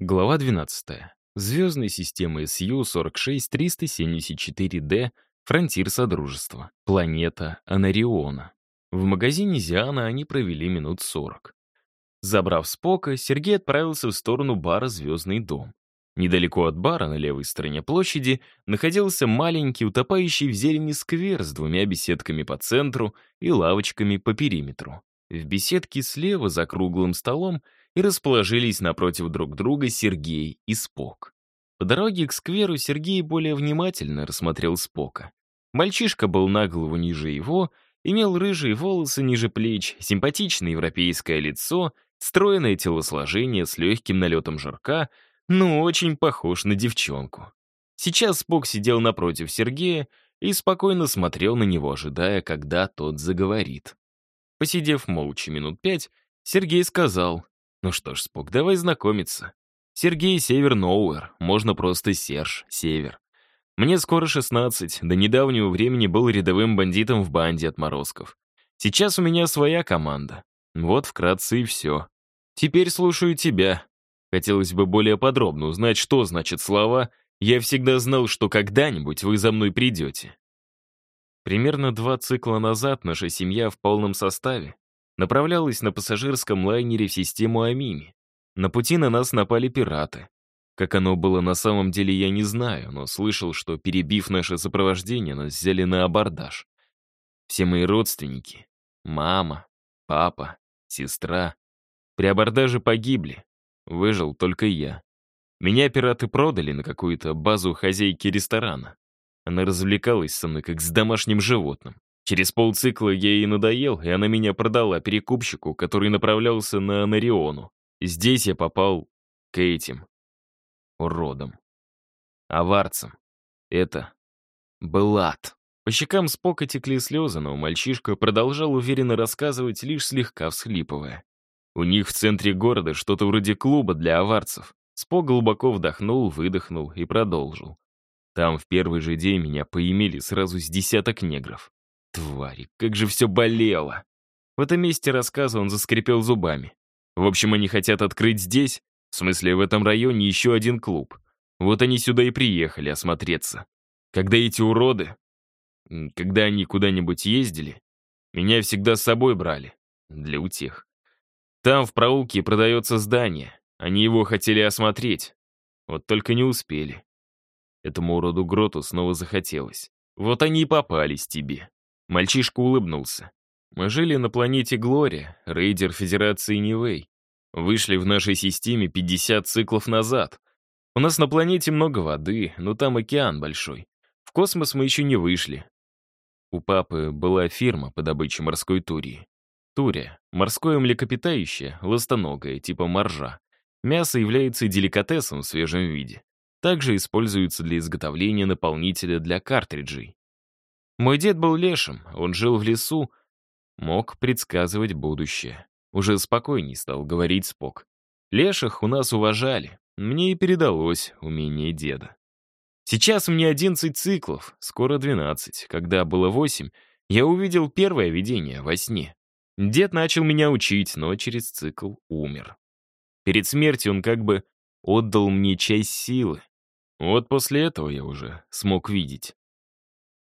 Глава 12. Звездная система СЮ-46-374D, фронтир Содружества, планета Анариона. В магазине Зиана они провели минут 40. Забрав Спока, Сергей отправился в сторону бара «Звездный дом». Недалеко от бара, на левой стороне площади, находился маленький, утопающий в зелени сквер с двумя беседками по центру и лавочками по периметру. В беседке слева, за круглым столом, и расположились напротив друг друга Сергей и Спок. По дороге к скверу Сергей более внимательно рассмотрел Спока. Мальчишка был на голову ниже его, имел рыжие волосы ниже плеч, симпатичное европейское лицо, стройное телосложение с легким налетом жирка, но очень похож на девчонку. Сейчас Спок сидел напротив Сергея и спокойно смотрел на него, ожидая, когда тот заговорит. Посидев молча минут пять, Сергей сказал, ну что ж, Спок, давай знакомиться. Сергей Север Ноуэр, можно просто Серж, Север. Мне скоро 16, до недавнего времени был рядовым бандитом в банде отморозков. Сейчас у меня своя команда. Вот вкратце и все. Теперь слушаю тебя. Хотелось бы более подробно узнать, что значит слова «Я всегда знал, что когда-нибудь вы за мной придете». Примерно два цикла назад наша семья в полном составе направлялась на пассажирском лайнере в систему Амими. На пути на нас напали пираты. Как оно было на самом деле, я не знаю, но слышал, что, перебив наше сопровождение, нас взяли на абордаж. Все мои родственники — мама, папа, сестра — при абордаже погибли. Выжил только я. Меня пираты продали на какую-то базу хозяйки ресторана. Она развлекалась со мной, как с домашним животным. Через полцикла я ей надоел, и она меня продала перекупщику, который направлялся на Анариону. Здесь я попал к этим уродам. Аварцам. Это был ад. По щекам Спока текли слезы, но мальчишка продолжал уверенно рассказывать, лишь слегка всхлипывая. У них в центре города что-то вроде клуба для аварцев. Спок глубоко вдохнул, выдохнул и продолжил. Там в первый же день меня поимели сразу с десяток негров. Твари, как же все болело. В этом месте рассказа он заскрипел зубами. В общем, они хотят открыть здесь, в смысле в этом районе, еще один клуб. Вот они сюда и приехали осмотреться. Когда эти уроды, когда они куда-нибудь ездили, меня всегда с собой брали. Для утех. Там в проулке продается здание. Они его хотели осмотреть. Вот только не успели. Этому уроду Гроту снова захотелось. Вот они и попались тебе. Мальчишка улыбнулся. Мы жили на планете Глория, рейдер Федерации Нивэй. Вышли в нашей системе 50 циклов назад. У нас на планете много воды, но там океан большой. В космос мы еще не вышли. У папы была фирма по добыче морской турии. Турия — морское млекопитающее, ластоногое, типа моржа. Мясо является деликатесом в свежем виде. Также используется для изготовления наполнителя для картриджей. Мой дед был лешим, он жил в лесу, мог предсказывать будущее. Уже спокойней стал говорить Спок. Леших у нас уважали, мне и передалось умение деда. Сейчас мне 11 циклов, скоро 12. Когда было 8, я увидел первое видение во сне. Дед начал меня учить, но через цикл умер. Перед смертью он как бы отдал мне часть силы. Вот после этого я уже смог видеть.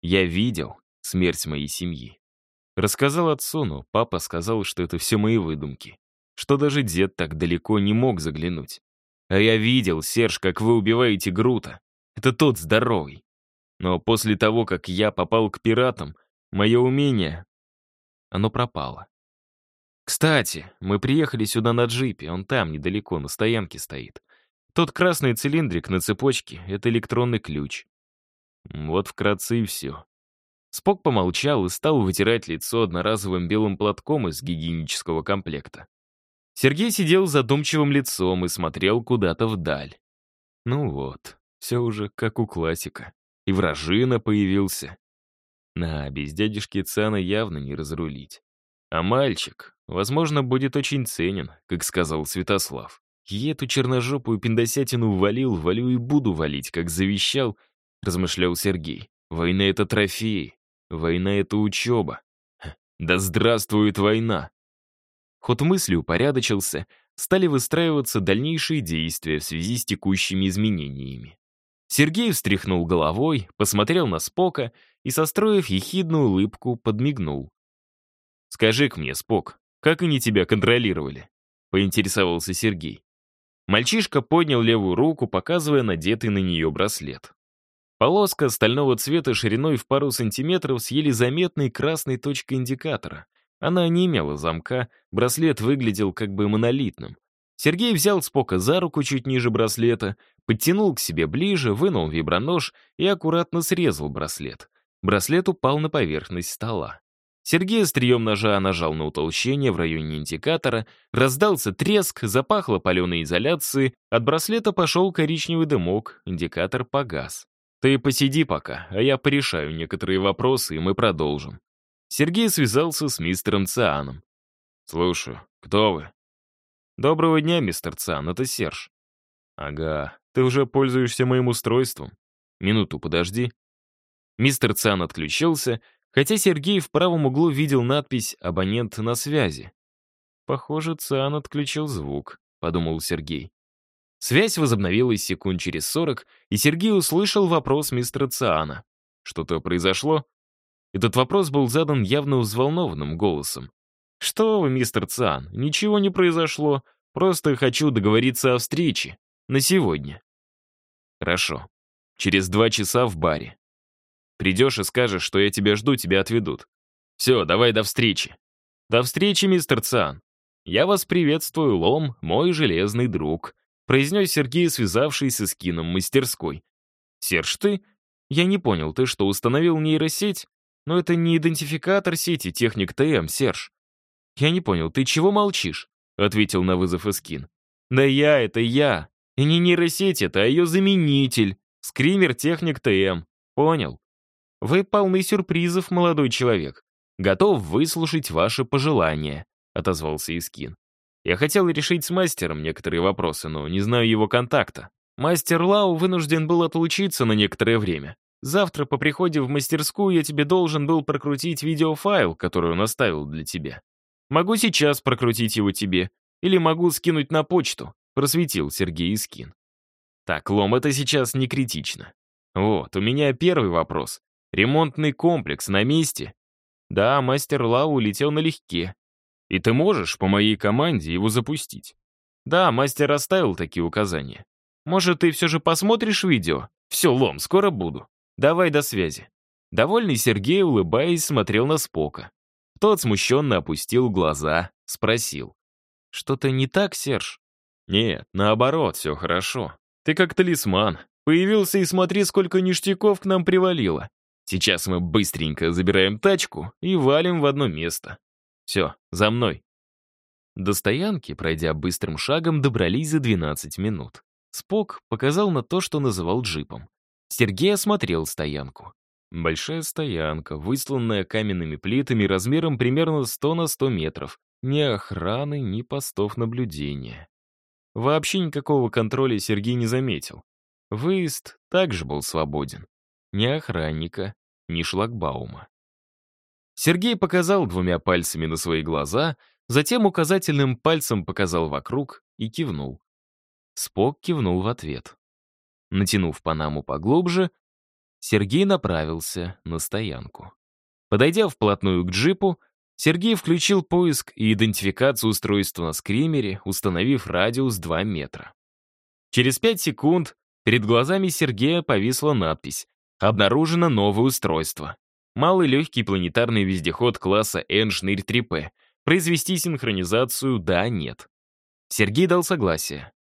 Я видел смерть моей семьи. Рассказал отцу, но папа сказал, что это все мои выдумки, что даже дед так далеко не мог заглянуть. А я видел, Серж, как вы убиваете Грута. Это тот здоровый. Но после того, как я попал к пиратам, мое умение, оно пропало. Кстати, мы приехали сюда на джипе, он там, недалеко, на стоянке стоит. Тот красный цилиндрик на цепочке — это электронный ключ. Вот вкратце и все. Спок помолчал и стал вытирать лицо одноразовым белым платком из гигиенического комплекта. Сергей сидел задумчивым лицом и смотрел куда-то вдаль. Ну вот, все уже как у классика. И вражина появился. На, без дядюшки Цана явно не разрулить. А мальчик, возможно, будет очень ценен, как сказал Святослав. И эту черножопую пиндосятину валил, валю и буду валить, как завещал — размышлял Сергей. «Война — это трофеи. Война — это учеба. Да здравствует война!» Ход мысли упорядочился, стали выстраиваться дальнейшие действия в связи с текущими изменениями. Сергей встряхнул головой, посмотрел на Спока и, состроив ехидную улыбку, подмигнул. «Скажи-ка мне, Спок, как они тебя контролировали?» — поинтересовался Сергей. Мальчишка поднял левую руку, показывая надетый на нее браслет. Полоска стального цвета шириной в пару сантиметров с еле заметной красной точкой индикатора. Она не имела замка, браслет выглядел как бы монолитным. Сергей взял Спока за руку чуть ниже браслета, подтянул к себе ближе, вынул вибронож и аккуратно срезал браслет. Браслет упал на поверхность стола. Сергей острием ножа нажал на утолщение в районе индикатора, раздался треск, запахло паленой изоляцией, от браслета пошел коричневый дымок, индикатор погас. «Ты посиди пока, а я порешаю некоторые вопросы, и мы продолжим». Сергей связался с мистером Цианом. «Слушаю, кто вы?» «Доброго дня, мистер Циан, это Серж». «Ага, ты уже пользуешься моим устройством. Минуту подожди». Мистер Циан отключился, хотя Сергей в правом углу видел надпись «Абонент на связи». «Похоже, Циан отключил звук», — подумал Сергей. Связь возобновилась секунд через сорок, и Сергей услышал вопрос мистера Циана. «Что-то произошло?» Этот вопрос был задан явно взволнованным голосом. «Что вы, мистер Циан, ничего не произошло. Просто хочу договориться о встрече. На сегодня». «Хорошо. Через два часа в баре. Придешь и скажешь, что я тебя жду, тебя отведут. Все, давай до встречи». «До встречи, мистер Циан. Я вас приветствую, Лом, мой железный друг», произнес Сергей, связавшийся с кином мастерской. «Серж, ты? Я не понял, ты что, установил нейросеть? Но это не идентификатор сети техник ТМ, Серж. Я не понял, ты чего молчишь? Ответил на вызов Эскин. Да я, это я. И не нейросеть это, а ее заменитель. Скример техник ТМ. Понял? Вы полны сюрпризов, молодой человек. Готов выслушать ваши пожелания, отозвался Искин. Я хотел решить с мастером некоторые вопросы, но не знаю его контакта. Мастер Лау вынужден был отлучиться на некоторое время. Завтра по приходе в мастерскую я тебе должен был прокрутить видеофайл, который он оставил для тебя. Могу сейчас прокрутить его тебе, или могу скинуть на почту», — просветил Сергей Искин. «Так, Лом, это сейчас не критично. Вот, у меня первый вопрос. Ремонтный комплекс на месте?» «Да, мастер Лау улетел налегке. И ты можешь по моей команде его запустить?» «Да, мастер оставил такие указания. Может, ты все же посмотришь видео? Все, Лом, скоро буду». Давай до связи». Довольный Сергей, улыбаясь, смотрел на Спока. Тот смущенно опустил глаза, спросил. «Что-то не так, Серж?» «Нет, наоборот, все хорошо. Ты как талисман. Появился и смотри, сколько ништяков к нам привалило. Сейчас мы быстренько забираем тачку и валим в одно место. Все, за мной». До стоянки, пройдя быстрым шагом, добрались за 12 минут. Спок показал на то, что называл джипом. Сергей осмотрел стоянку. Большая стоянка, высланная каменными плитами размером примерно 100 на 100 метров. Ни охраны, ни постов наблюдения. Вообще никакого контроля Сергей не заметил. Выезд также был свободен. Ни охранника, ни шлагбаума. Сергей показал двумя пальцами на свои глаза, затем указательным пальцем показал вокруг и кивнул. Спок кивнул в ответ. Натянув панаму поглубже, Сергей направился на стоянку. Подойдя вплотную к джипу, Сергей включил поиск и идентификацию устройства на скримере, установив радиус 2 метра. Через 5 секунд перед глазами Сергея повисла надпись «Обнаружено новое устройство». Малый легкий планетарный вездеход класса N-Шнырь-3P. Произвести синхронизацию «да», «нет». Сергей дал согласие.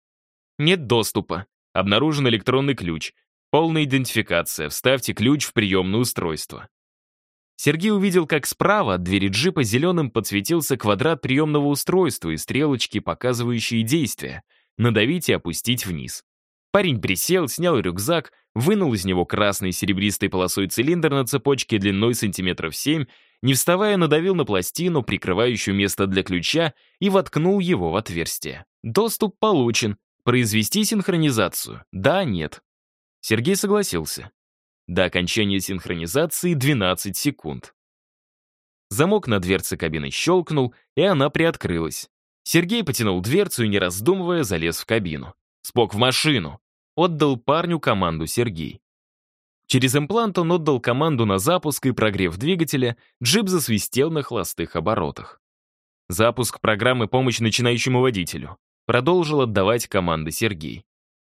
«Нет доступа. Обнаружен электронный ключ. Полная идентификация. Вставьте ключ в приемное устройство. Сергей увидел, как справа от двери джипа зеленым подсветился квадрат приемного устройства и стрелочки, показывающие действия. Надавить и опустить вниз. Парень присел, снял рюкзак, вынул из него красный серебристой полосой цилиндр на цепочке длиной сантиметров 7, не вставая надавил на пластину, прикрывающую место для ключа, и воткнул его в отверстие. Доступ получен, Произвести синхронизацию? Да, нет. Сергей согласился. До окончания синхронизации 12 секунд. Замок на дверце кабины щелкнул, и она приоткрылась. Сергей потянул дверцу и, не раздумывая, залез в кабину. «Спок в машину!» Отдал парню команду Сергей. Через имплант он отдал команду на запуск и, прогрев двигателя, джип засвистел на холостых оборотах. Запуск программы «Помощь начинающему водителю». Продолжил отдавать команды Сергей.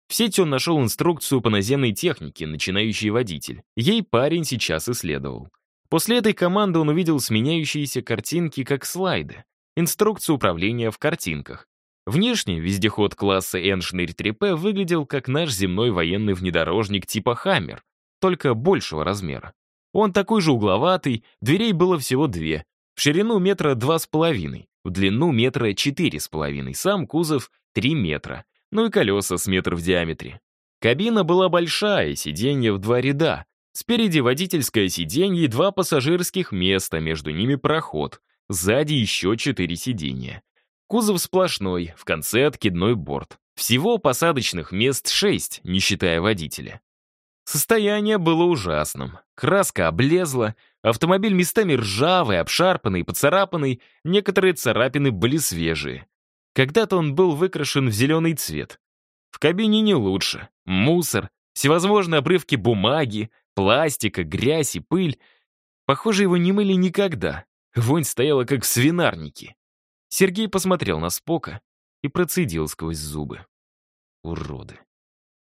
В сети он нашел инструкцию по наземной технике «Начинающий водитель». Ей парень сейчас исследовал. После этой команды он увидел сменяющиеся картинки как слайды. Инструкцию управления в картинках. Внешне вездеход класса N-3P выглядел как наш земной военный внедорожник типа «Хаммер», только большего размера. Он такой же угловатый, дверей было всего две, в ширину метра два с половиной, в длину метра четыре с половиной, сам кузов три метра, ну и колеса с метр в диаметре. Кабина была большая, сиденье в два ряда. Спереди водительское сиденье и два пассажирских места, между ними проход. Сзади еще четыре сиденья. Кузов сплошной, в конце откидной борт. Всего посадочных мест шесть, не считая водителя. Состояние было ужасным. Краска облезла, автомобиль местами ржавый, обшарпанный, поцарапанный, некоторые царапины были свежие. Когда-то он был выкрашен в зеленый цвет. В кабине не лучше. Мусор, всевозможные обрывки бумаги, пластика, грязь и пыль. Похоже, его не мыли никогда. Вонь стояла как в свинарнике. Сергей посмотрел на Спока и процедил сквозь зубы. Уроды.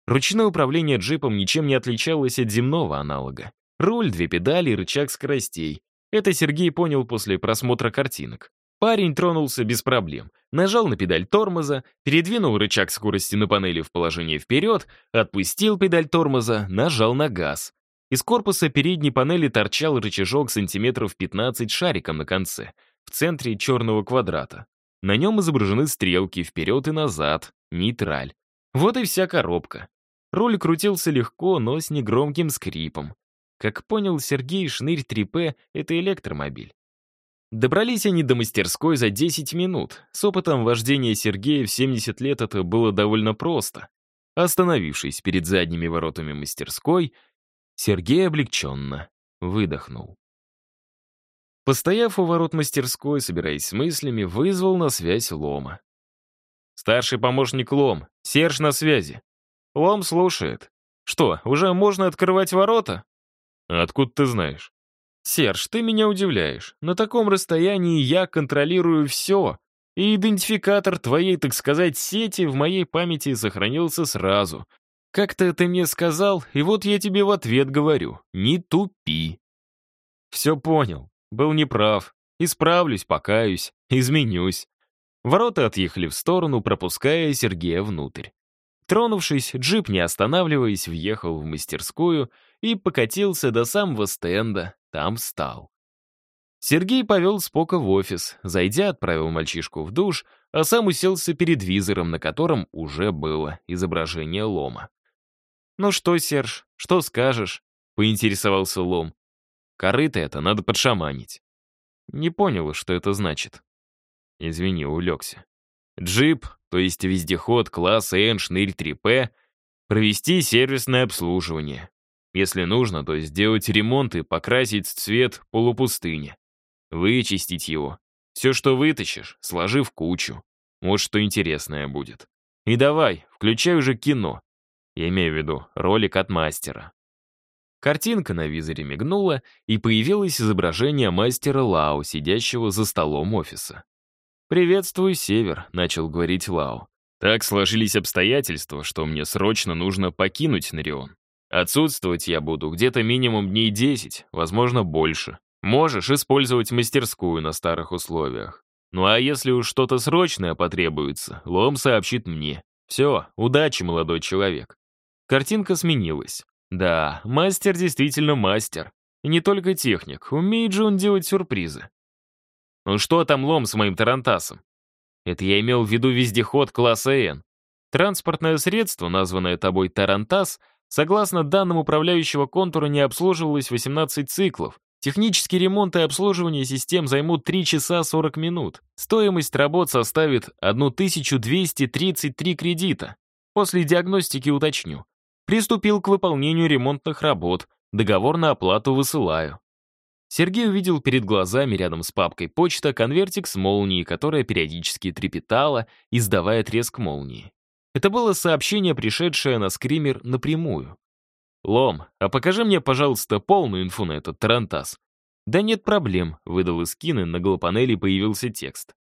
Ручное управление джипом ничем не отличалось от земного аналога. Руль, две педали и рычаг скоростей. Это Сергей понял после просмотра картинок. Парень тронулся без проблем. Нажал на педаль тормоза, передвинул рычаг скорости на панели в положение вперед, отпустил педаль тормоза, нажал на газ. Из корпуса передней панели торчал рычажок сантиметров 15 шариком на конце, в центре черного квадрата. На нем изображены стрелки вперед и назад, нейтраль. Вот и вся коробка. Руль крутился легко, но с негромким скрипом. Как понял Сергей, шнырь 3П — это электромобиль. Добрались они до мастерской за 10 минут. С опытом вождения Сергея в 70 лет это было довольно просто. Остановившись перед задними воротами мастерской, Сергей облегченно выдохнул. Постояв у ворот мастерской, собираясь с мыслями, вызвал на связь Лома. «Старший помощник Лом, Серж на связи. Лом слушает. Что, уже можно открывать ворота? Откуда ты знаешь? Серж, ты меня удивляешь. На таком расстоянии я контролирую все. И идентификатор твоей, так сказать, сети в моей памяти сохранился сразу. Как-то ты мне сказал, и вот я тебе в ответ говорю. Не тупи. Все понял. Был неправ. Исправлюсь, покаюсь, изменюсь. Ворота отъехали в сторону, пропуская Сергея внутрь. Тронувшись, джип, не останавливаясь, въехал в мастерскую и покатился до самого стенда, там встал. Сергей повел Спока в офис, зайдя, отправил мальчишку в душ, а сам уселся перед визором, на котором уже было изображение лома. «Ну что, Серж, что скажешь?» — поинтересовался лом. «Корыто это надо подшаманить». Не понял, что это значит. Извини, улегся. Джип, то есть вездеход класса N шнырь 3P, провести сервисное обслуживание. Если нужно, то сделать ремонт и покрасить цвет полупустыни. Вычистить его. Все, что вытащишь, сложи в кучу. Вот что интересное будет. И давай, включай уже кино. Я имею в виду ролик от мастера. Картинка на визоре мигнула, и появилось изображение мастера Лао, сидящего за столом офиса. «Приветствую, Север», — начал говорить Лао. «Так сложились обстоятельства, что мне срочно нужно покинуть Нарион. Отсутствовать я буду где-то минимум дней 10, возможно, больше. Можешь использовать мастерскую на старых условиях. Ну а если уж что-то срочное потребуется, Лом сообщит мне. Все, удачи, молодой человек». Картинка сменилась. Да, мастер действительно мастер. Не только техник, умеет же он делать сюрпризы. Ну что там лом с моим тарантасом? Это я имел в виду вездеход класса N. Транспортное средство, названное тобой тарантас, согласно данным управляющего контура, не обслуживалось 18 циклов. Технический ремонт и обслуживание систем займут 3 часа 40 минут. Стоимость работ составит 1233 кредита. После диагностики уточню. Приступил к выполнению ремонтных работ. Договор на оплату высылаю. Сергей увидел перед глазами рядом с папкой почта конвертик с молнией, которая периодически трепетала, издавая треск молнии. Это было сообщение, пришедшее на скример напрямую. «Лом, а покажи мне, пожалуйста, полную инфу на этот тарантас». «Да нет проблем», — выдал из кино, на голопанели появился текст.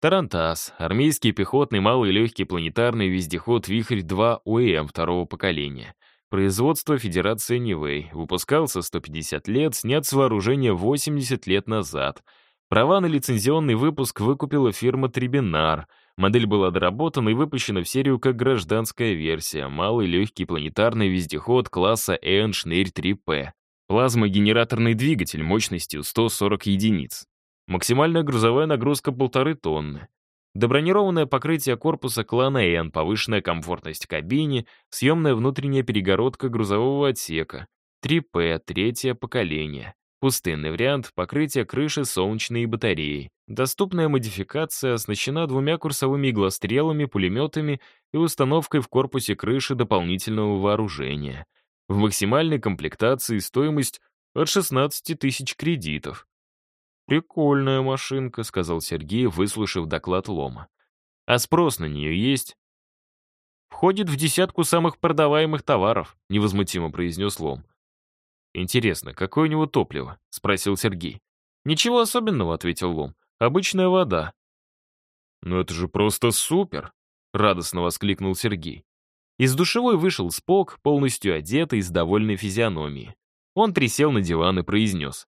Тарантас, армейский пехотный малый легкий планетарный вездеход «Вихрь-2» УЭМ второго поколения. Производство Федерации Нивэй. Выпускался 150 лет, снят с вооружения 80 лет назад. Права на лицензионный выпуск выкупила фирма Трибинар. Модель была доработана и выпущена в серию как гражданская версия. Малый легкий планетарный вездеход класса Эн Шнырь 3П. Плазмогенераторный двигатель мощностью 140 единиц. Максимальная грузовая нагрузка полторы тонны. Добронированное покрытие корпуса клана N, повышенная комфортность кабине, съемная внутренняя перегородка грузового отсека, 3P, третье поколение. Пустынный вариант — покрытие крыши солнечной батареи. Доступная модификация оснащена двумя курсовыми иглострелами, пулеметами и установкой в корпусе крыши дополнительного вооружения. В максимальной комплектации стоимость от 16 тысяч кредитов. «Прикольная машинка», — сказал Сергей, выслушав доклад Лома. «А спрос на нее есть?» «Входит в десятку самых продаваемых товаров», — невозмутимо произнес Лом. «Интересно, какое у него топливо?» — спросил Сергей. «Ничего особенного», — ответил Лом. «Обычная вода». «Ну это же просто супер!» — радостно воскликнул Сергей. Из душевой вышел Спок, полностью одетый, с довольной физиономией. Он присел на диван и произнес.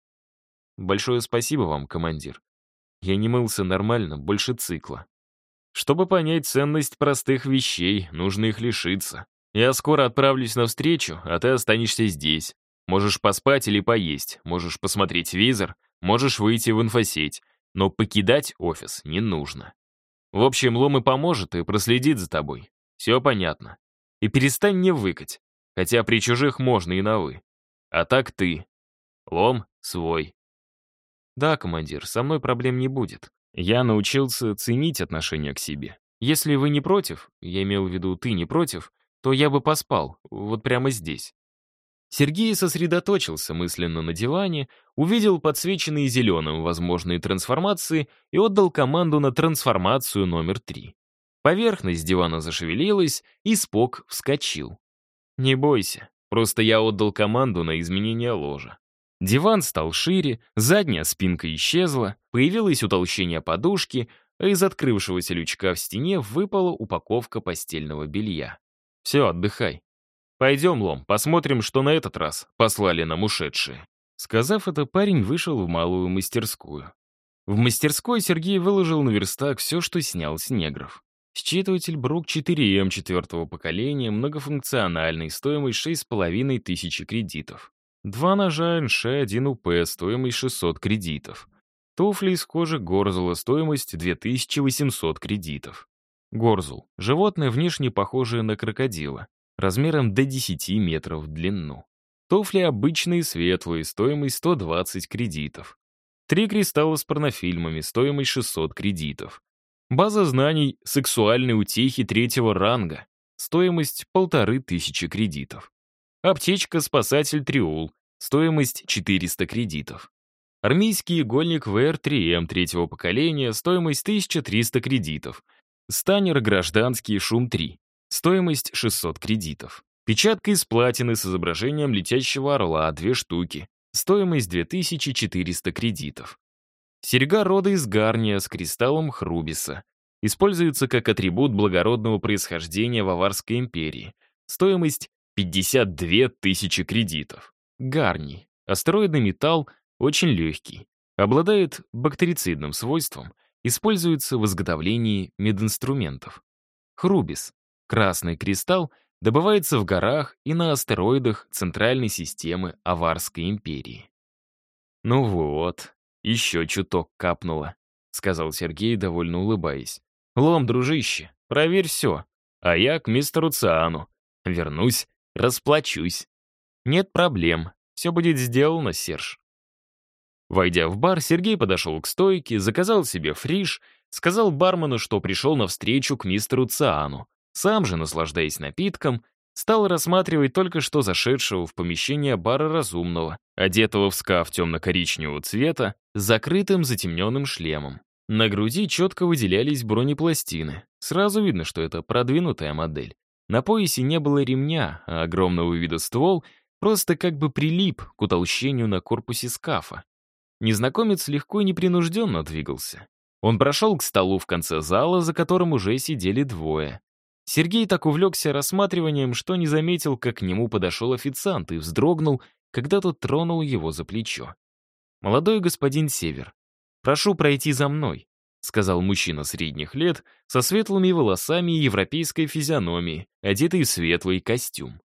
Большое спасибо вам, командир. Я не мылся нормально, больше цикла. Чтобы понять ценность простых вещей, нужно их лишиться. Я скоро отправлюсь навстречу, а ты останешься здесь. Можешь поспать или поесть, можешь посмотреть визор, можешь выйти в инфосеть, но покидать офис не нужно. В общем, Лом и поможет и проследит за тобой. Все понятно. И перестань мне выкать, хотя при чужих можно и на «вы». А так ты. Лом свой. Да, командир, со мной проблем не будет. Я научился ценить отношение к себе. Если вы не против, я имел в виду ты не против, то я бы поспал, вот прямо здесь. Сергей сосредоточился мысленно на диване, увидел подсвеченные зеленым возможные трансформации и отдал команду на трансформацию номер три. Поверхность дивана зашевелилась, и Спок вскочил. «Не бойся, просто я отдал команду на изменение ложа. Диван стал шире, задняя спинка исчезла, появилось утолщение подушки, а из открывшегося лючка в стене выпала упаковка постельного белья. «Все, отдыхай. Пойдем, Лом, посмотрим, что на этот раз послали нам ушедшие». Сказав это, парень вышел в малую мастерскую. В мастерской Сергей выложил на верстак все, что снял с негров. Считыватель Брук 4М четвертого поколения, многофункциональный, стоимость 6,5 тысячи кредитов. Два ножа НШ-1 УП, стоимость 600 кредитов. Туфли из кожи Горзула, стоимость 2800 кредитов. Горзул — животное, внешне похожее на крокодила, размером до 10 метров в длину. Туфли обычные светлые, стоимость 120 кредитов. Три кристалла с порнофильмами, стоимость 600 кредитов. База знаний сексуальной утехи третьего ранга, стоимость полторы тысячи кредитов. Аптечка «Спасатель Триул», стоимость 400 кредитов. Армейский игольник ВР-3М третьего поколения, стоимость 1300 кредитов. Станер гражданский Шум-3, стоимость 600 кредитов. Печатка из платины с изображением летящего орла, две штуки, стоимость 2400 кредитов. Серьга рода из гарния с кристаллом Хрубиса. Используется как атрибут благородного происхождения в Аварской империи. Стоимость 52 тысячи кредитов. Гарний. Астероидный металл очень легкий. Обладает бактерицидным свойством. Используется в изготовлении мединструментов. Хрубис. Красный кристалл добывается в горах и на астероидах центральной системы Аварской империи. «Ну вот, еще чуток капнуло», — сказал Сергей, довольно улыбаясь. «Лом, дружище, проверь все, а я к мистеру Циану. Вернусь Расплачусь. Нет проблем. Все будет сделано, Серж. Войдя в бар, Сергей подошел к стойке, заказал себе фриш, сказал бармену, что пришел навстречу к мистеру Циану. Сам же, наслаждаясь напитком, стал рассматривать только что зашедшего в помещение бара разумного, одетого в скаф темно-коричневого цвета, с закрытым затемненным шлемом. На груди четко выделялись бронепластины. Сразу видно, что это продвинутая модель. На поясе не было ремня, а огромного вида ствол просто как бы прилип к утолщению на корпусе скафа. Незнакомец легко и непринужденно двигался. Он прошел к столу в конце зала, за которым уже сидели двое. Сергей так увлекся рассматриванием, что не заметил, как к нему подошел официант и вздрогнул, когда тот тронул его за плечо. «Молодой господин Север, прошу пройти за мной», сказал мужчина средних лет со светлыми волосами и европейской физиономией, одетый в светлый костюм.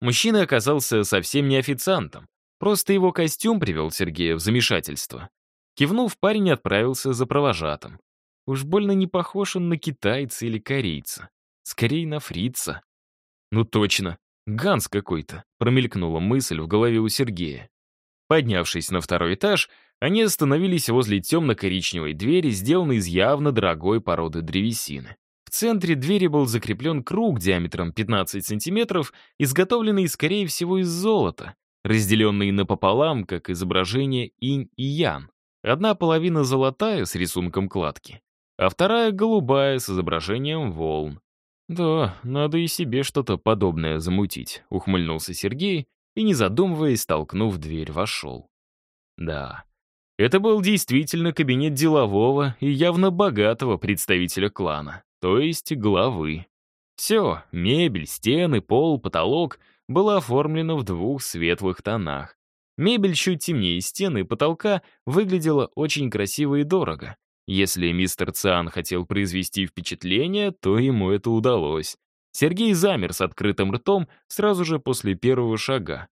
Мужчина оказался совсем не официантом, просто его костюм привел Сергея в замешательство. Кивнув, парень отправился за провожатым. Уж больно не похож он на китайца или корейца. Скорее на фрица. Ну точно, Ганс какой-то, промелькнула мысль в голове у Сергея. Поднявшись на второй этаж, они остановились возле темно-коричневой двери, сделанной из явно дорогой породы древесины. В центре двери был закреплен круг диаметром 15 сантиметров, изготовленный, скорее всего, из золота, разделенный напополам, как изображение инь и ян. Одна половина золотая с рисунком кладки, а вторая голубая с изображением волн. «Да, надо и себе что-то подобное замутить», — ухмыльнулся Сергей и, не задумываясь, толкнув дверь, вошел. Да, это был действительно кабинет делового и явно богатого представителя клана, то есть главы. Все, мебель, стены, пол, потолок было оформлено в двух светлых тонах. Мебель чуть темнее стены и потолка выглядела очень красиво и дорого. Если мистер Циан хотел произвести впечатление, то ему это удалось. Сергей замер с открытым ртом сразу же после первого шага.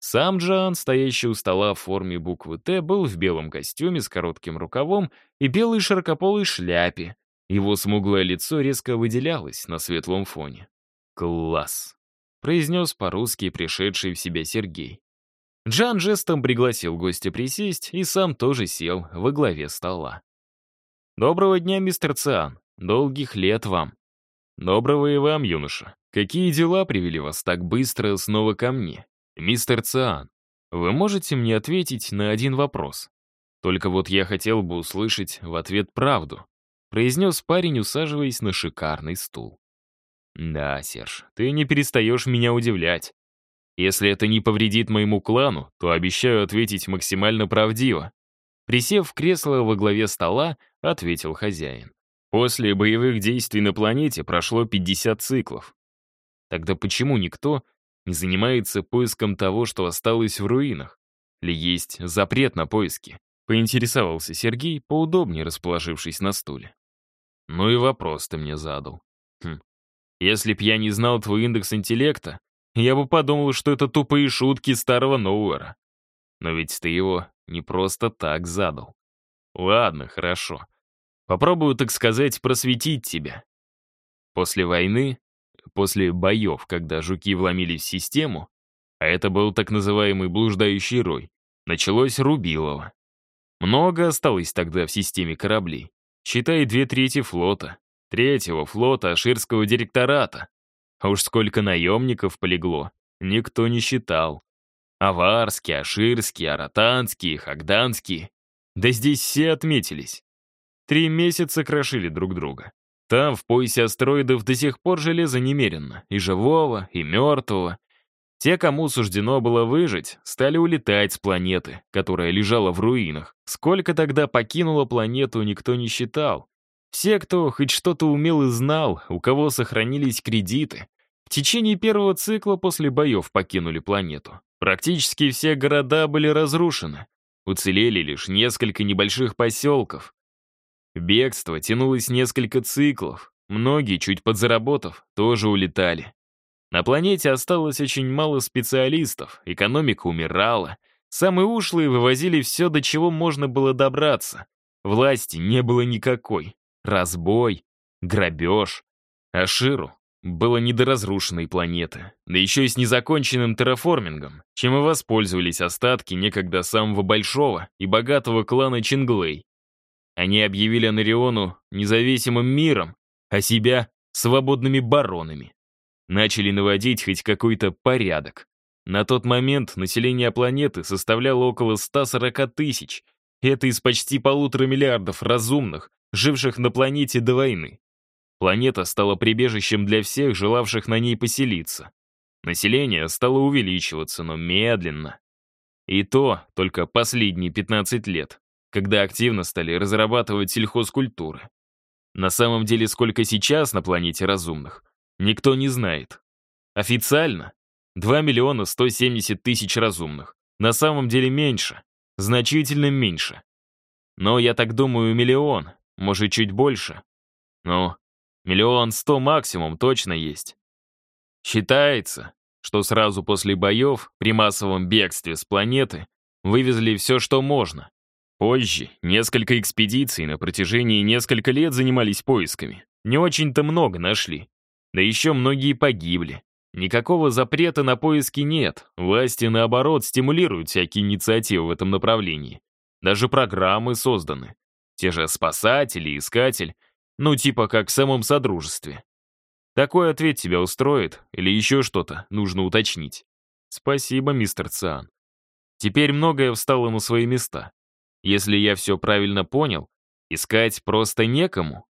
Сам Джоан, стоящий у стола в форме буквы «Т», был в белом костюме с коротким рукавом и белой широкополой шляпе. Его смуглое лицо резко выделялось на светлом фоне. «Класс!» — произнес по-русски пришедший в себя Сергей. Джан жестом пригласил гостя присесть и сам тоже сел во главе стола. «Доброго дня, мистер Циан. Долгих лет вам». «Доброго и вам, юноша. Какие дела привели вас так быстро снова ко мне? Мистер Циан, вы можете мне ответить на один вопрос? Только вот я хотел бы услышать в ответ правду», произнес парень, усаживаясь на шикарный стул. «Да, Серж, ты не перестаешь меня удивлять. Если это не повредит моему клану, то обещаю ответить максимально правдиво. Присев в кресло во главе стола, ответил хозяин. После боевых действий на планете прошло 50 циклов. Тогда почему никто не занимается поиском того, что осталось в руинах? Ли есть запрет на поиски? Поинтересовался Сергей, поудобнее расположившись на стуле. Ну и вопрос ты мне задал. Хм. Если б я не знал твой индекс интеллекта, я бы подумал, что это тупые шутки старого Ноуэра. Но ведь ты его не просто так задал. Ладно, хорошо. Попробую, так сказать, просветить тебя. После войны, после боев, когда жуки вломились в систему, а это был так называемый блуждающий рой, началось Рубилово. Много осталось тогда в системе кораблей. Считай две трети флота, третьего флота Аширского директората, а уж сколько наемников полегло, никто не считал. Аварские, Аширские, Аратанские, Хагданские. Да здесь все отметились. Три месяца крошили друг друга. Там, в поясе астероидов, до сих пор железа немерено. И живого, и мертвого. Те, кому суждено было выжить, стали улетать с планеты, которая лежала в руинах. Сколько тогда покинуло планету, никто не считал. Все, кто хоть что-то умел и знал, у кого сохранились кредиты, в течение первого цикла после боев покинули планету. Практически все города были разрушены. Уцелели лишь несколько небольших поселков. Бегство тянулось несколько циклов. Многие, чуть подзаработав, тоже улетали. На планете осталось очень мало специалистов, экономика умирала. Самые ушлые вывозили все, до чего можно было добраться. Власти не было никакой разбой, грабеж. А Ширу было не до разрушенной планеты, да еще и с незаконченным терраформингом, чем и воспользовались остатки некогда самого большого и богатого клана Чинглей. Они объявили Анариону независимым миром, а себя — свободными баронами. начали наводить хоть какой-то порядок. На тот момент население планеты составляло около 140 тысяч, это из почти полутора миллиардов разумных, живших на планете до войны. Планета стала прибежищем для всех, желавших на ней поселиться. Население стало увеличиваться, но медленно. И то только последние 15 лет, когда активно стали разрабатывать сельхозкультуры. На самом деле, сколько сейчас на планете разумных, никто не знает. Официально 2 миллиона 170 тысяч разумных. На самом деле меньше, значительно меньше. Но я так думаю, миллион, может, чуть больше. Ну, миллион сто максимум точно есть. Считается, что сразу после боев при массовом бегстве с планеты вывезли все, что можно. Позже несколько экспедиций на протяжении нескольких лет занимались поисками. Не очень-то много нашли. Да еще многие погибли. Никакого запрета на поиски нет. Власти, наоборот, стимулируют всякие инициативы в этом направлении. Даже программы созданы. Те же спасатели, искатель. Ну, типа как в самом Содружестве. Такой ответ тебя устроит или еще что-то нужно уточнить? Спасибо, мистер Циан. Теперь многое встало на свои места. Если я все правильно понял, искать просто некому.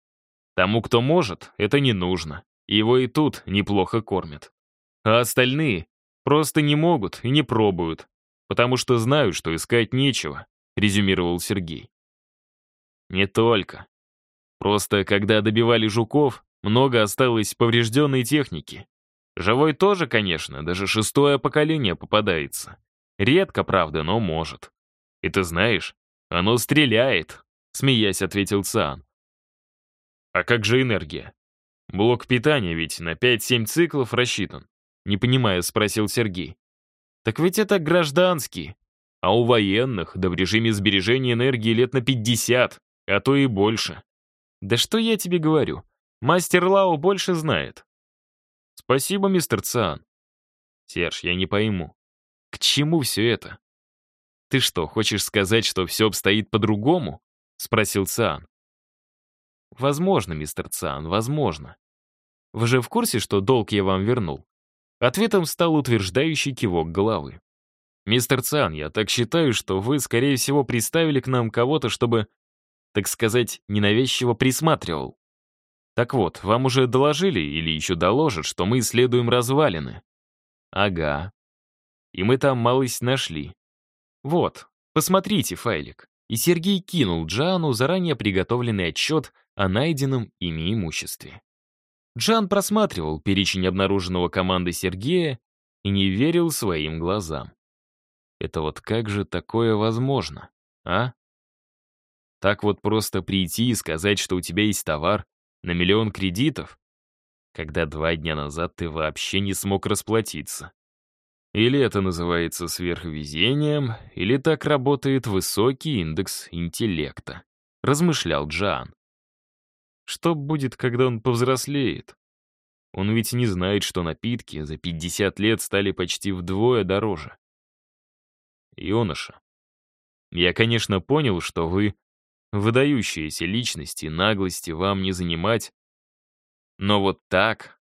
Тому, кто может, это не нужно. Его и тут неплохо кормят. А остальные просто не могут и не пробуют, потому что знают, что искать нечего, резюмировал Сергей. Не только. Просто когда добивали жуков, много осталось поврежденной техники. Живой тоже, конечно, даже шестое поколение попадается. Редко, правда, но может. И ты знаешь, оно стреляет, смеясь, ответил Циан. А как же энергия? Блок питания ведь на 5-7 циклов рассчитан. Не понимая, спросил Сергей. Так ведь это гражданский. А у военных, да в режиме сбережения энергии лет на 50, а то и больше. Да что я тебе говорю? Мастер Лао больше знает. Спасибо, мистер Циан. Серж, я не пойму. К чему все это? Ты что, хочешь сказать, что все обстоит по-другому? Спросил Циан. Возможно, мистер Циан, возможно. Вы же в курсе, что долг я вам вернул? Ответом стал утверждающий кивок головы. «Мистер Циан, я так считаю, что вы, скорее всего, приставили к нам кого-то, чтобы, так сказать, ненавязчиво присматривал. Так вот, вам уже доложили или еще доложат, что мы исследуем развалины? Ага. И мы там малость нашли. Вот, посмотрите файлик. И Сергей кинул Джану заранее приготовленный отчет о найденном ими имуществе. Джан просматривал перечень обнаруженного команды Сергея и не верил своим глазам. Это вот как же такое возможно, а? Так вот просто прийти и сказать, что у тебя есть товар, на миллион кредитов? Когда два дня назад ты вообще не смог расплатиться. Или это называется сверхвезением, или так работает высокий индекс интеллекта, размышлял Джан. Что будет, когда он повзрослеет? Он ведь не знает, что напитки за 50 лет стали почти вдвое дороже. Юноша, я, конечно, понял, что вы Выдающиеся личности, наглости вам не занимать. Но вот так...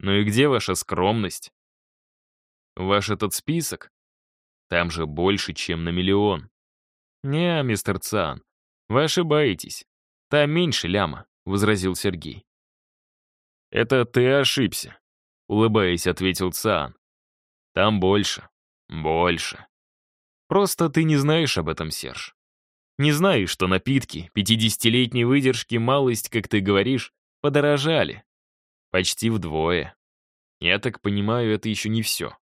Ну и где ваша скромность? Ваш этот список? Там же больше, чем на миллион. Не, мистер Цан, вы ошибаетесь. Там меньше ляма, возразил Сергей. Это ты ошибся, улыбаясь, ответил Цан. Там больше, больше. Просто ты не знаешь об этом, Серж. Не знаю, что напитки 50-летней выдержки малость, как ты говоришь, подорожали. Почти вдвое. Я так понимаю, это еще не все.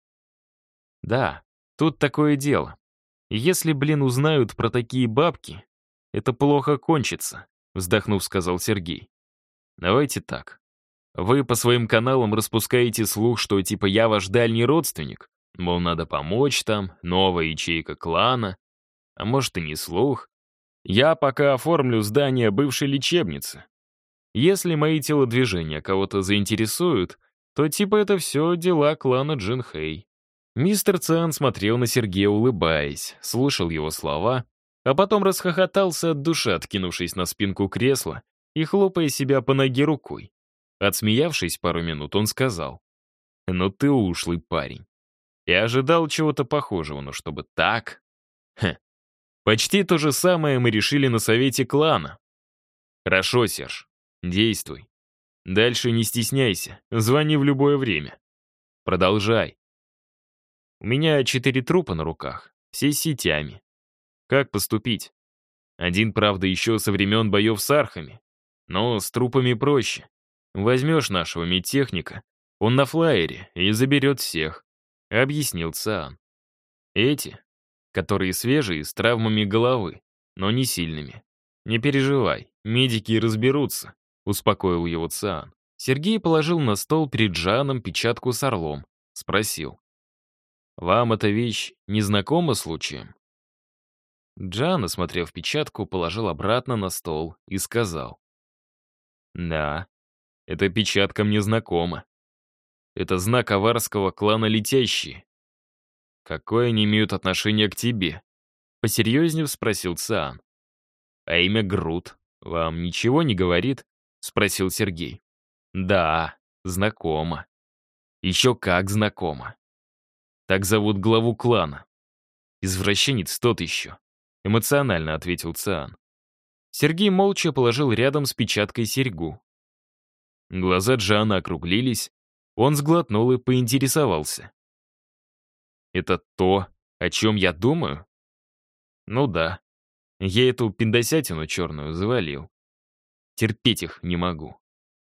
Да, тут такое дело. Если, блин, узнают про такие бабки, это плохо кончится, вздохнув, сказал Сергей. Давайте так. Вы по своим каналам распускаете слух, что типа я ваш дальний родственник, мол, надо помочь там, новая ячейка клана. А может и не слух, я пока оформлю здание бывшей лечебницы. Если мои телодвижения кого-то заинтересуют, то типа это все дела клана Джин Хэй. Мистер Циан смотрел на Сергея, улыбаясь, слушал его слова, а потом расхохотался от души, откинувшись на спинку кресла и хлопая себя по ноге рукой. Отсмеявшись пару минут, он сказал. «Ну ты ушлый парень. Я ожидал чего-то похожего, но чтобы так...» Хе. Почти то же самое мы решили на совете клана. Хорошо, Серж, действуй. Дальше не стесняйся, звони в любое время. Продолжай. У меня четыре трупа на руках, все сетями. Как поступить? Один, правда, еще со времен боев с архами. Но с трупами проще. Возьмешь нашего медтехника, он на флайере и заберет всех, объяснил Циан. Эти, которые свежие, с травмами головы, но не сильными. Не переживай, медики разберутся, успокоил его Циан. Сергей положил на стол перед Джаном печатку с орлом. Спросил. «Вам эта вещь не знакома случаем?» Джан, осмотрев печатку, положил обратно на стол и сказал. «Да, эта печатка мне знакома. Это знак аварского клана Летящие. Какое они имеют отношение к тебе?» Посерьезнее спросил Циан. «А имя Грут вам ничего не говорит?» Спросил Сергей. «Да, знакомо. Еще как знакомо. Так зовут главу клана. Извращенец тот еще эмоционально ответил Циан. Сергей молча положил рядом с печаткой серьгу. Глаза Джана округлились, он сглотнул и поинтересовался. «Это то, о чем я думаю?» «Ну да. Я эту пиндосятину черную завалил. Терпеть их не могу».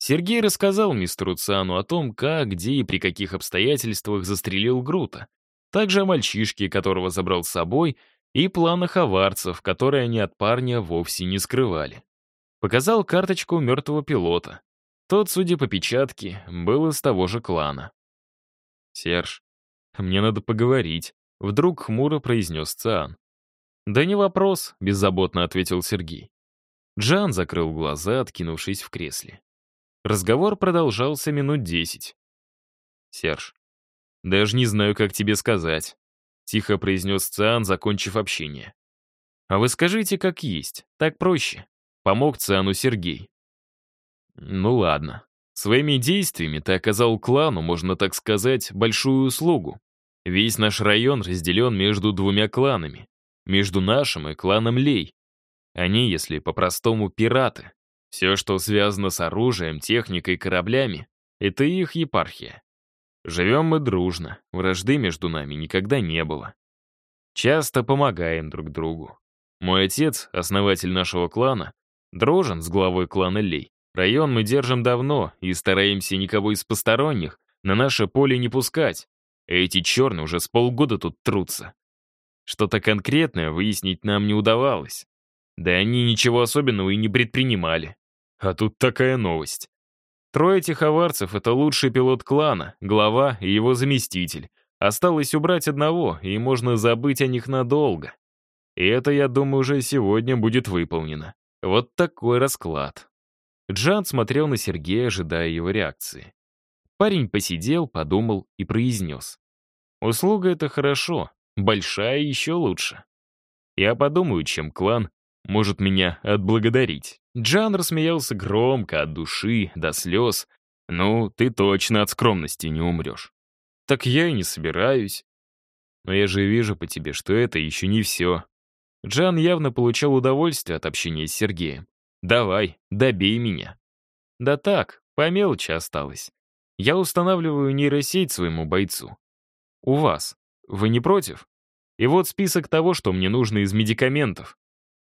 Сергей рассказал мистеру Циану о том, как, где и при каких обстоятельствах застрелил Грута. Также о мальчишке, которого забрал с собой, и планах аварцев, которые они от парня вовсе не скрывали. Показал карточку мертвого пилота. Тот, судя по печатке, был из того же клана. «Серж, мне надо поговорить», — вдруг хмуро произнес Циан. «Да не вопрос», — беззаботно ответил Сергей. Джан закрыл глаза, откинувшись в кресле. Разговор продолжался минут десять. «Серж, даже не знаю, как тебе сказать. — тихо произнес Циан, закончив общение. «А вы скажите, как есть, так проще», — помог Циану Сергей. «Ну ладно. Своими действиями ты оказал клану, можно так сказать, большую услугу. Весь наш район разделен между двумя кланами, между нашим и кланом Лей. Они, если по-простому, пираты. Все, что связано с оружием, техникой, кораблями, это их епархия. Живем мы дружно, вражды между нами никогда не было. Часто помогаем друг другу. Мой отец, основатель нашего клана, дружен с главой клана Лей. Район мы держим давно и стараемся никого из посторонних на наше поле не пускать. Эти черные уже с полгода тут трутся. Что-то конкретное выяснить нам не удавалось. Да они ничего особенного и не предпринимали. А тут такая новость. Трое тиховарцев — это лучший пилот клана, глава и его заместитель. Осталось убрать одного, и можно забыть о них надолго. И это, я думаю, уже сегодня будет выполнено. Вот такой расклад. Джан смотрел на Сергея, ожидая его реакции. Парень посидел, подумал и произнес. «Услуга — это хорошо, большая еще лучше. Я подумаю, чем клан может меня отблагодарить». Джан рассмеялся громко, от души, до слез. «Ну, ты точно от скромности не умрешь». «Так я и не собираюсь». «Но я же вижу по тебе, что это еще не все». Джан явно получал удовольствие от общения с Сергеем. «Давай, добей меня». «Да так, по мелочи осталось. Я устанавливаю нейросеть своему бойцу. У вас. Вы не против? И вот список того, что мне нужно из медикаментов.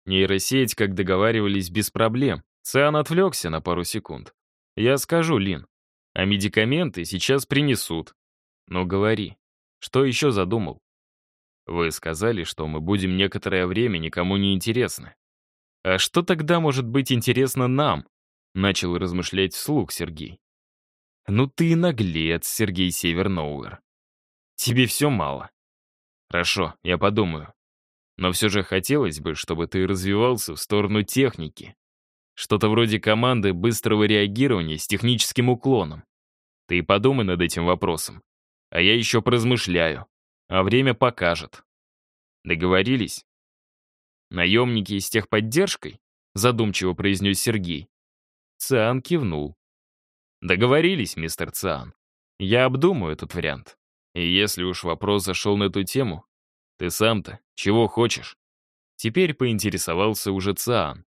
Нейросеть, как договаривались, без проблем. Циан отвлекся на пару секунд. Я скажу, Лин. А медикаменты сейчас принесут. Но говори, что еще задумал? Вы сказали, что мы будем некоторое время никому не интересны. А что тогда может быть интересно нам? Начал размышлять вслух Сергей. Ну ты наглец, Сергей Северноуэр. Тебе все мало. Хорошо, я подумаю. Но все же хотелось бы, чтобы ты развивался в сторону техники. Что-то вроде команды быстрого реагирования с техническим уклоном. Ты подумай над этим вопросом. А я еще поразмышляю. А время покажет. Договорились? Наемники с техподдержкой? Задумчиво произнес Сергей. Циан кивнул. Договорились, мистер Циан. Я обдумаю этот вариант. И если уж вопрос зашел на эту тему, ты сам-то чего хочешь? Теперь поинтересовался уже Циан.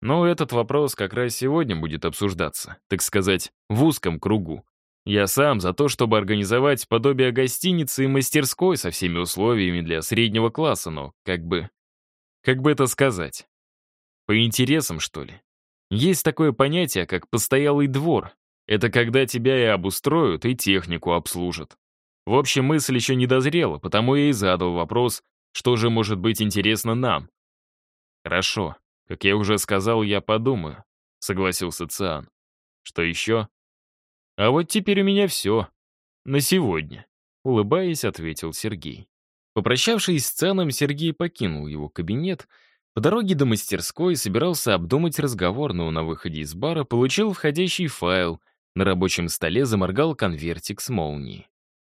Но этот вопрос как раз сегодня будет обсуждаться, так сказать, в узком кругу. Я сам за то, чтобы организовать подобие гостиницы и мастерской со всеми условиями для среднего класса, но как бы... Как бы это сказать? По интересам, что ли? Есть такое понятие, как постоялый двор. Это когда тебя и обустроят, и технику обслужат. В общем, мысль еще не дозрела, потому я и задал вопрос, что же может быть интересно нам. Хорошо. Как я уже сказал, я подумаю, согласился Циан. Что еще? А вот теперь у меня все. На сегодня. Улыбаясь, ответил Сергей. Попрощавшись с Цианом, Сергей покинул его кабинет. По дороге до мастерской собирался обдумать разговор, но на выходе из бара получил входящий файл. На рабочем столе заморгал конвертик с молнией.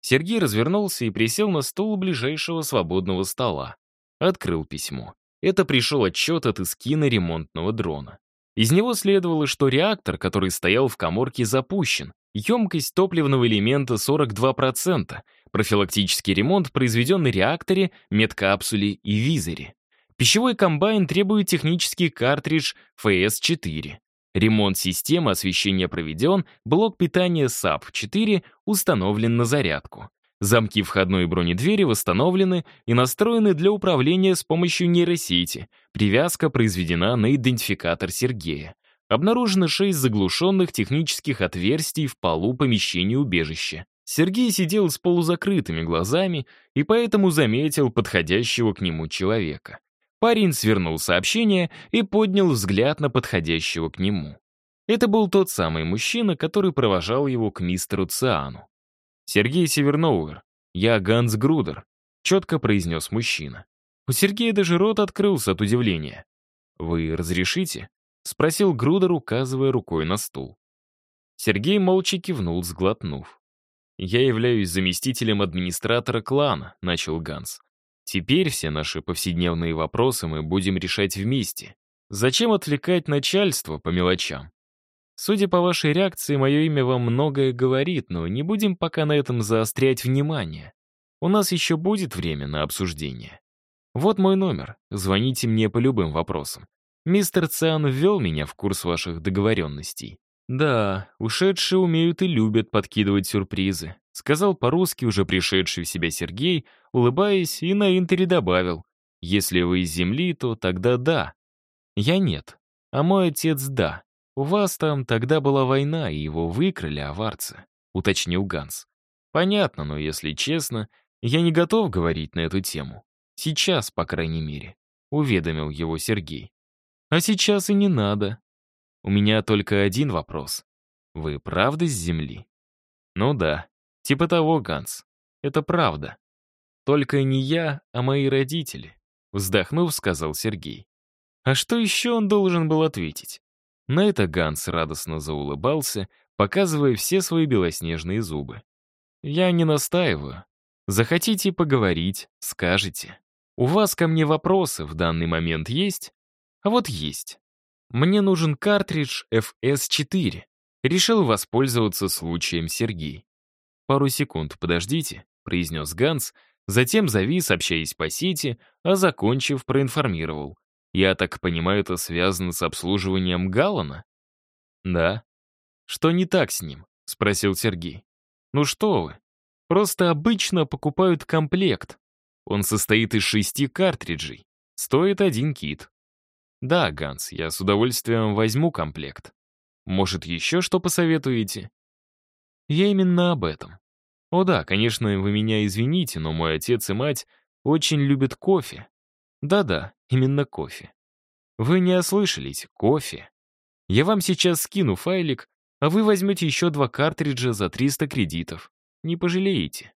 Сергей развернулся и присел на стул ближайшего свободного стола. Открыл письмо. Это пришел отчет от эскина ремонтного дрона. Из него следовало, что реактор, который стоял в коморке, запущен. Емкость топливного элемента 42%. Профилактический ремонт произведен на реакторе, медкапсуле и визоре. Пищевой комбайн требует технический картридж ФС-4. Ремонт системы освещения проведен, блок питания САП-4 установлен на зарядку. Замки входной бронедвери восстановлены и настроены для управления с помощью нейросети. Привязка произведена на идентификатор Сергея. Обнаружено шесть заглушенных технических отверстий в полу помещения убежища. Сергей сидел с полузакрытыми глазами и поэтому заметил подходящего к нему человека. Парень свернул сообщение и поднял взгляд на подходящего к нему. Это был тот самый мужчина, который провожал его к мистеру Циану. «Сергей Северноуэр, я Ганс Грудер», — четко произнес мужчина. У Сергея даже рот открылся от удивления. «Вы разрешите?» — спросил Грудер, указывая рукой на стул. Сергей молча кивнул, сглотнув. «Я являюсь заместителем администратора клана», — начал Ганс. Теперь все наши повседневные вопросы мы будем решать вместе. Зачем отвлекать начальство по мелочам? Судя по вашей реакции, мое имя вам многое говорит, но не будем пока на этом заострять внимание. У нас еще будет время на обсуждение. Вот мой номер. Звоните мне по любым вопросам. Мистер Циан ввел меня в курс ваших договоренностей. Да, ушедшие умеют и любят подкидывать сюрпризы. Сказал по-русски уже пришедший в себя Сергей, улыбаясь, и на интере добавил. «Если вы из земли, то тогда да». «Я нет. А мой отец да. У вас там тогда была война, и его выкрали аварцы», — уточнил Ганс. «Понятно, но если честно, я не готов говорить на эту тему. Сейчас, по крайней мере», — уведомил его Сергей. «А сейчас и не надо. У меня только один вопрос. Вы правда с земли?» «Ну да», Типа того, Ганс. Это правда. Только не я, а мои родители. Вздохнув, сказал Сергей. А что еще он должен был ответить? На это Ганс радостно заулыбался, показывая все свои белоснежные зубы. «Я не настаиваю. Захотите поговорить, скажете. У вас ко мне вопросы в данный момент есть? А вот есть. Мне нужен картридж FS4. Решил воспользоваться случаем Сергей. «Пару секунд, подождите», — произнес Ганс, затем завис, общаясь по сети, а закончив, проинформировал. «Я так понимаю, это связано с обслуживанием Галлана?» «Да». «Что не так с ним?» — спросил Сергей. «Ну что вы, просто обычно покупают комплект. Он состоит из шести картриджей. Стоит один кит». «Да, Ганс, я с удовольствием возьму комплект. Может, еще что посоветуете?» Я именно об этом. О да, конечно, вы меня извините, но мой отец и мать очень любят кофе. Да-да, именно кофе. Вы не ослышались, кофе. Я вам сейчас скину файлик, а вы возьмете еще два картриджа за 300 кредитов. Не пожалеете.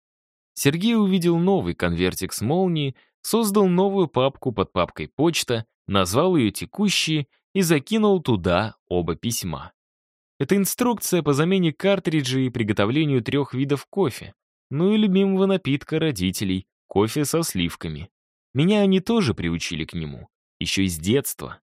Сергей увидел новый конвертик с молнией, создал новую папку под папкой «Почта», назвал ее «Текущие» и закинул туда оба письма. Это инструкция по замене картриджей и приготовлению трех видов кофе. Ну и любимого напитка родителей — кофе со сливками. Меня они тоже приучили к нему. Еще из детства.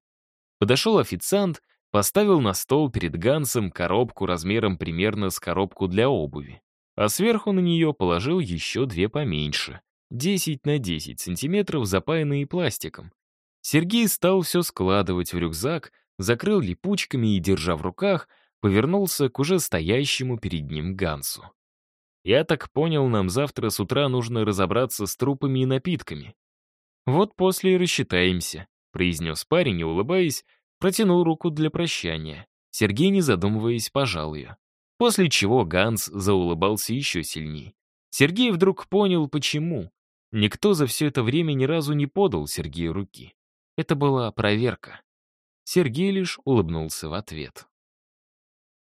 Подошел официант, Поставил на стол перед Гансом коробку размером примерно с коробку для обуви. А сверху на нее положил еще две поменьше. 10 на 10 сантиметров, запаянные пластиком. Сергей стал все складывать в рюкзак, закрыл липучками и, держа в руках, повернулся к уже стоящему перед ним Гансу. «Я так понял, нам завтра с утра нужно разобраться с трупами и напитками. Вот после и рассчитаемся», — произнес парень и, улыбаясь, протянул руку для прощания. Сергей, не задумываясь, пожал ее. После чего Ганс заулыбался еще сильней. Сергей вдруг понял, почему. Никто за все это время ни разу не подал Сергею руки. Это была проверка. Сергей лишь улыбнулся в ответ.